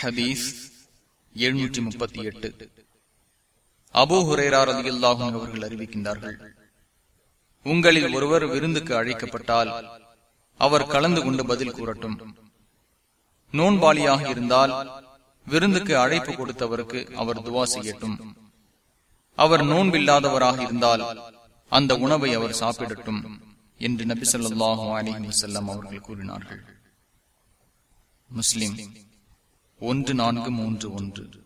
ஹதீஸ் எழுநூற்றி முப்பத்தி எட்டு. அபோ ஹுரேரார் அதிகல்லாகும் அவர்கள் அறிவிக்கின்றார்கள் உங்களில் ஒருவர் விருந்துக்கு அழைக்கப்பட்டால் அவர் கலந்து கொண்டு பதில் கூறட்டும். நோன்பாளியாக இருந்தால் விருந்துக்கு அழைப்பு கொடுத்தவருக்கு அவர் துவா செய்யட்டும். அவர் நோன்பில்லாதவராக இருந்தால் அந்த உணவை அவர் சாப்பிடட்டும் என்று நபி சொல்லாஹு அலிஹி செல்லம் அவர்கள் கூறினார்கள். முஸ்லிம் ஒன்று நான்கு மூன்று ஒன்று.